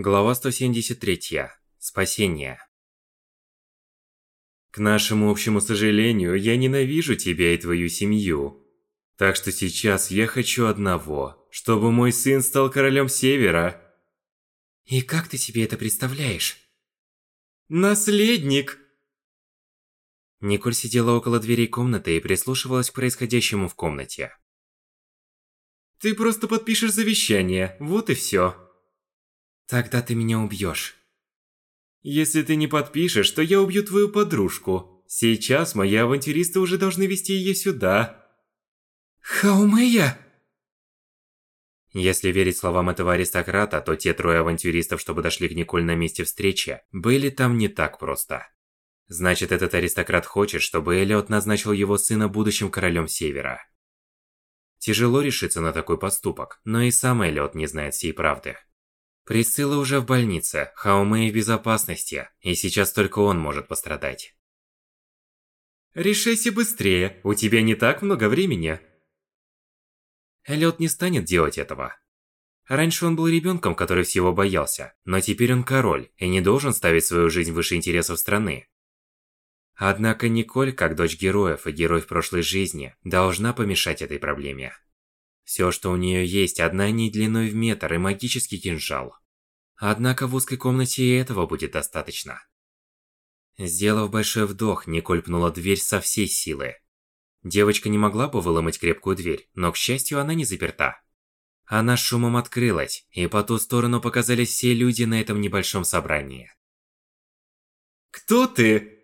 Глава 173. Спасение. К нашему общему сожалению, я ненавижу тебя и твою семью. Так что сейчас я хочу одного, чтобы мой сын стал королем Севера. И как ты себе это представляешь? Наследник! Николь сидела около дверей комнаты и прислушивалась к происходящему в комнате. Ты просто подпишешь завещание, вот и все. Тогда ты меня убьешь. Если ты не подпишешь, то я убью твою подружку. Сейчас мои авантюристы уже должны вести ее сюда. Хаумея? Если верить словам этого аристократа, то те трое авантюристов, что подошли к Николь на месте встречи, были там не так просто. Значит, этот аристократ хочет, чтобы Элиот назначил его сына будущим королем Севера. Тяжело решиться на такой поступок, но и сам Элиот не знает всей правды. Присцилла уже в больнице, Хаумэй в безопасности, и сейчас только он может пострадать. Решайся быстрее, у тебя не так много времени. Эллиот не станет делать этого. Раньше он был ребенком, который всего боялся, но теперь он король и не должен ставить свою жизнь выше интересов страны. Однако Николь, как дочь героев и герой в прошлой жизни, должна помешать этой проблеме. Все, что у нее есть, одна нить длиной в метр и магический кинжал. Однако в узкой комнате и этого будет достаточно. Сделав большой вдох, Николь пнула дверь со всей силы. Девочка не могла бы выломать крепкую дверь, но, к счастью, она не заперта. Она шумом открылась, и по ту сторону показались все люди на этом небольшом собрании. «Кто ты?»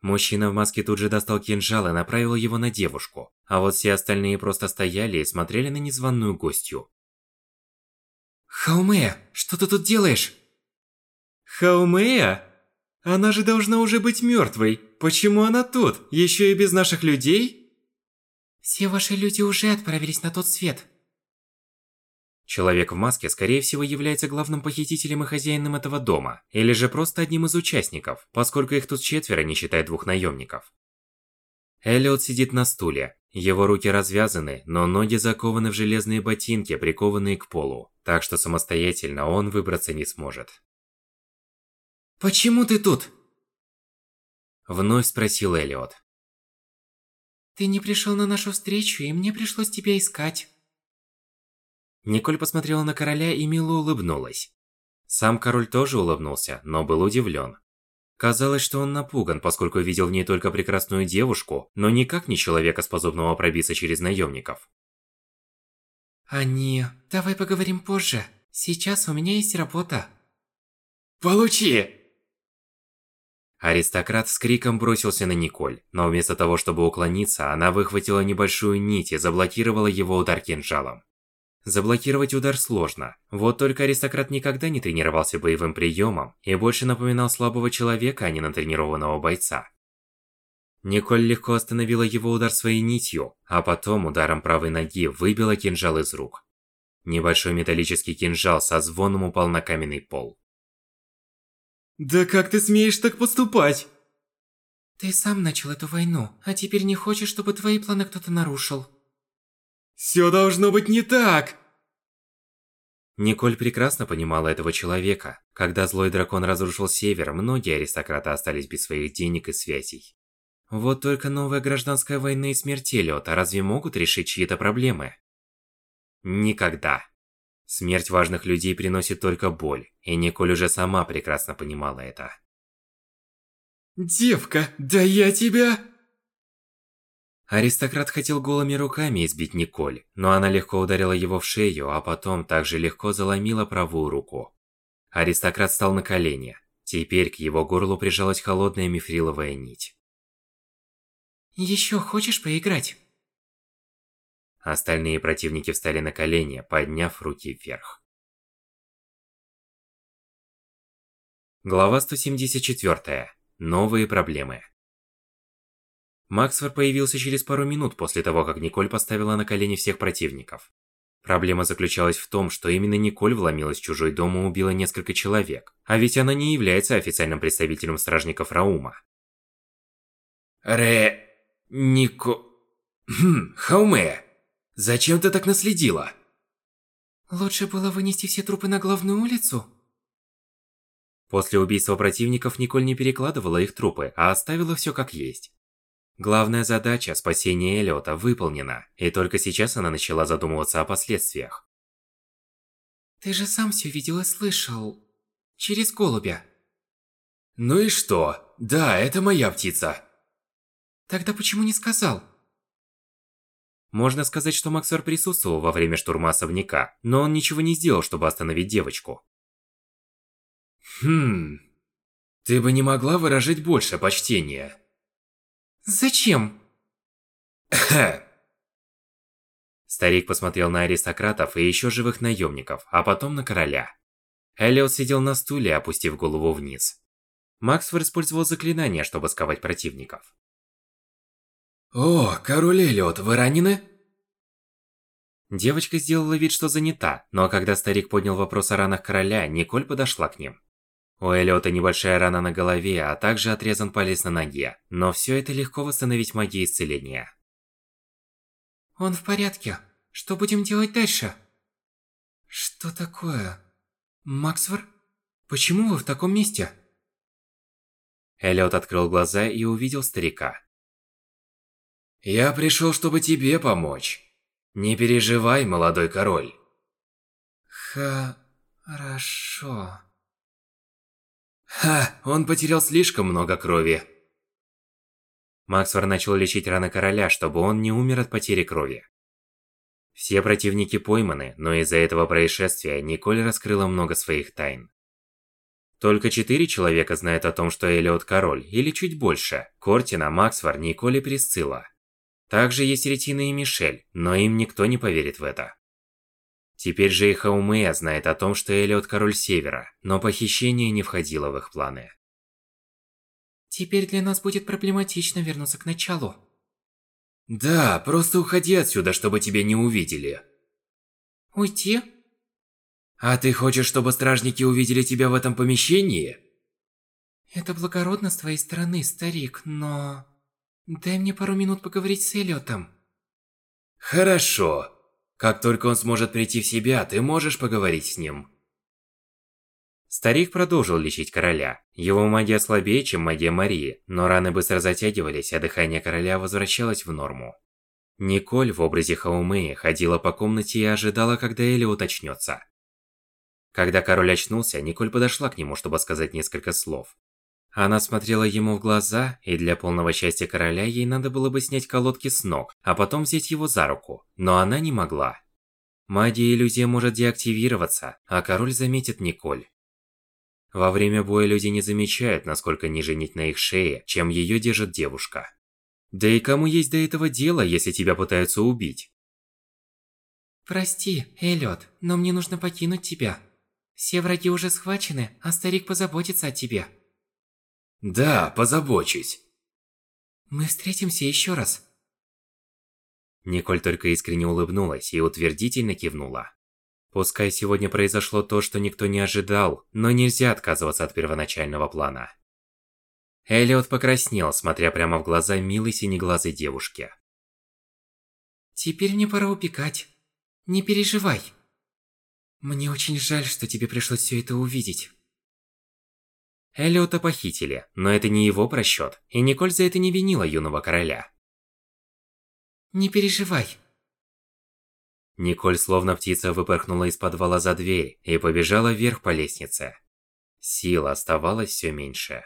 Мужчина в маске тут же достал кинжал и направил его на девушку, а вот все остальные просто стояли и смотрели на незваную гостью. Хаумея, что ты тут делаешь? Хаумея? Она же должна уже быть мертвой. Почему она тут? Еще и без наших людей? Все ваши люди уже отправились на тот свет. Человек в маске, скорее всего, является главным похитителем и хозяином этого дома, или же просто одним из участников, поскольку их тут четверо, не считая двух наемников. Эллиот сидит на стуле. Его руки развязаны, но ноги закованы в железные ботинки, прикованные к полу, так что самостоятельно он выбраться не сможет. «Почему ты тут?» Вновь спросил Эллиот. «Ты не пришел на нашу встречу, и мне пришлось тебя искать». Николь посмотрела на короля и мило улыбнулась. Сам король тоже улыбнулся, но был удивлен. Казалось, что он напуган, поскольку видел в ней только прекрасную девушку, но никак не человека, способного пробиться через наемников. Они... Давай поговорим позже. Сейчас у меня есть работа. Получи! Аристократ с криком бросился на Николь, но вместо того, чтобы уклониться, она выхватила небольшую нить и заблокировала его удар кинжалом. Заблокировать удар сложно. Вот только аристократ никогда не тренировался боевым приемом и больше напоминал слабого человека, а не натренированного бойца. Николь легко остановила его удар своей нитью, а потом ударом правой ноги выбила кинжал из рук. Небольшой металлический кинжал со звоном упал на каменный пол. «Да как ты смеешь так поступать?» «Ты сам начал эту войну, а теперь не хочешь, чтобы твои планы кто-то нарушил». Все должно быть не так! Николь прекрасно понимала этого человека. Когда злой дракон разрушил север, многие аристократы остались без своих денег и связей. Вот только новая гражданская война и смерть Элиота разве могут решить чьи-то проблемы? Никогда. Смерть важных людей приносит только боль, и Николь уже сама прекрасно понимала это. «Девка, да я тебя...» Аристократ хотел голыми руками избить Николь, но она легко ударила его в шею, а потом также легко заломила правую руку. Аристократ стал на колени. Теперь к его горлу прижалась холодная мифриловая нить. «Еще хочешь поиграть?» Остальные противники встали на колени, подняв руки вверх. Глава 174. Новые проблемы. Максфор появился через пару минут после того, как Николь поставила на колени всех противников. Проблема заключалась в том, что именно Николь вломилась в чужой дом и убила несколько человек, а ведь она не является официальным представителем стражников Раума. Ре... Нико... Хм, Хауме, зачем ты так наследила? Лучше было вынести все трупы на главную улицу? После убийства противников Николь не перекладывала их трупы, а оставила все как есть. Главная задача – спасение Эллиота – выполнена, и только сейчас она начала задумываться о последствиях. Ты же сам все видел и слышал. Через голубя. Ну и что? Да, это моя птица. Тогда почему не сказал? Можно сказать, что Максвер присутствовал во время штурма особняка, но он ничего не сделал, чтобы остановить девочку. Хм... Ты бы не могла выражать больше почтения. Зачем? Старик посмотрел на аристократов и еще живых наемников, а потом на короля. Эллиот сидел на стуле, опустив голову вниз. Максфор использовал заклинание, чтобы сковать противников. «О, король Эллиот, вы ранены?» Девочка сделала вид, что занята, но когда старик поднял вопрос о ранах короля, Николь подошла к ним. У Эллиота небольшая рана на голове, а также отрезан палец на ноге, но все это легко восстановить магией исцеления. Он в порядке. Что будем делать дальше? Что такое? Максвер? Почему вы в таком месте? Эллиот открыл глаза и увидел старика. Я пришел, чтобы тебе помочь. Не переживай, молодой король. Хорошо. Ха, он потерял слишком много крови. Максвар начал лечить раны короля, чтобы он не умер от потери крови. Все противники пойманы, но из-за этого происшествия Николь раскрыла много своих тайн. Только четыре человека знают о том, что Элиот король, или чуть больше. Кортина, Максвар, Николь и Присцилла. Также есть Ретина и Мишель, но им никто не поверит в это. Теперь же и Хаумея знает о том, что Элиот король Севера, но похищение не входило в их планы. Теперь для нас будет проблематично вернуться к началу. Да, просто уходи отсюда, чтобы тебя не увидели. Уйти? А ты хочешь, чтобы стражники увидели тебя в этом помещении? Это благородно с твоей стороны, старик, но... Дай мне пару минут поговорить с Эллиотом. Хорошо. Как только он сможет прийти в себя, ты можешь поговорить с ним. Старик продолжил лечить короля. Его магия слабее, чем магия Марии, но раны быстро затягивались, а дыхание короля возвращалось в норму. Николь в образе Хаумеи ходила по комнате и ожидала, когда Элли уточнется. Когда король очнулся, Николь подошла к нему, чтобы сказать несколько слов. Она смотрела ему в глаза, и для полного счастья короля ей надо было бы снять колодки с ног, а потом взять его за руку, но она не могла. Магия иллюзия может деактивироваться, а король заметит Николь. Во время боя люди не замечают, насколько ниже нить на их шее, чем ее держит девушка. Да и кому есть до этого дело, если тебя пытаются убить? Прости, Эллиот, но мне нужно покинуть тебя. Все враги уже схвачены, а старик позаботится о тебе. Да, позабочусь. Мы встретимся еще раз. Николь только искренне улыбнулась и утвердительно кивнула. Пускай сегодня произошло то, что никто не ожидал, но нельзя отказываться от первоначального плана. Элиот покраснел, смотря прямо в глаза милой синеглазой девушке. Теперь мне пора убегать. Не переживай. Мне очень жаль, что тебе пришлось все это увидеть. Элиота похитили, но это не его просчет, и Николь за это не винила юного короля. Не переживай. Николь словно птица выпорхнула из подвала за дверь и побежала вверх по лестнице. Сил оставалось все меньше.